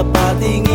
napatingin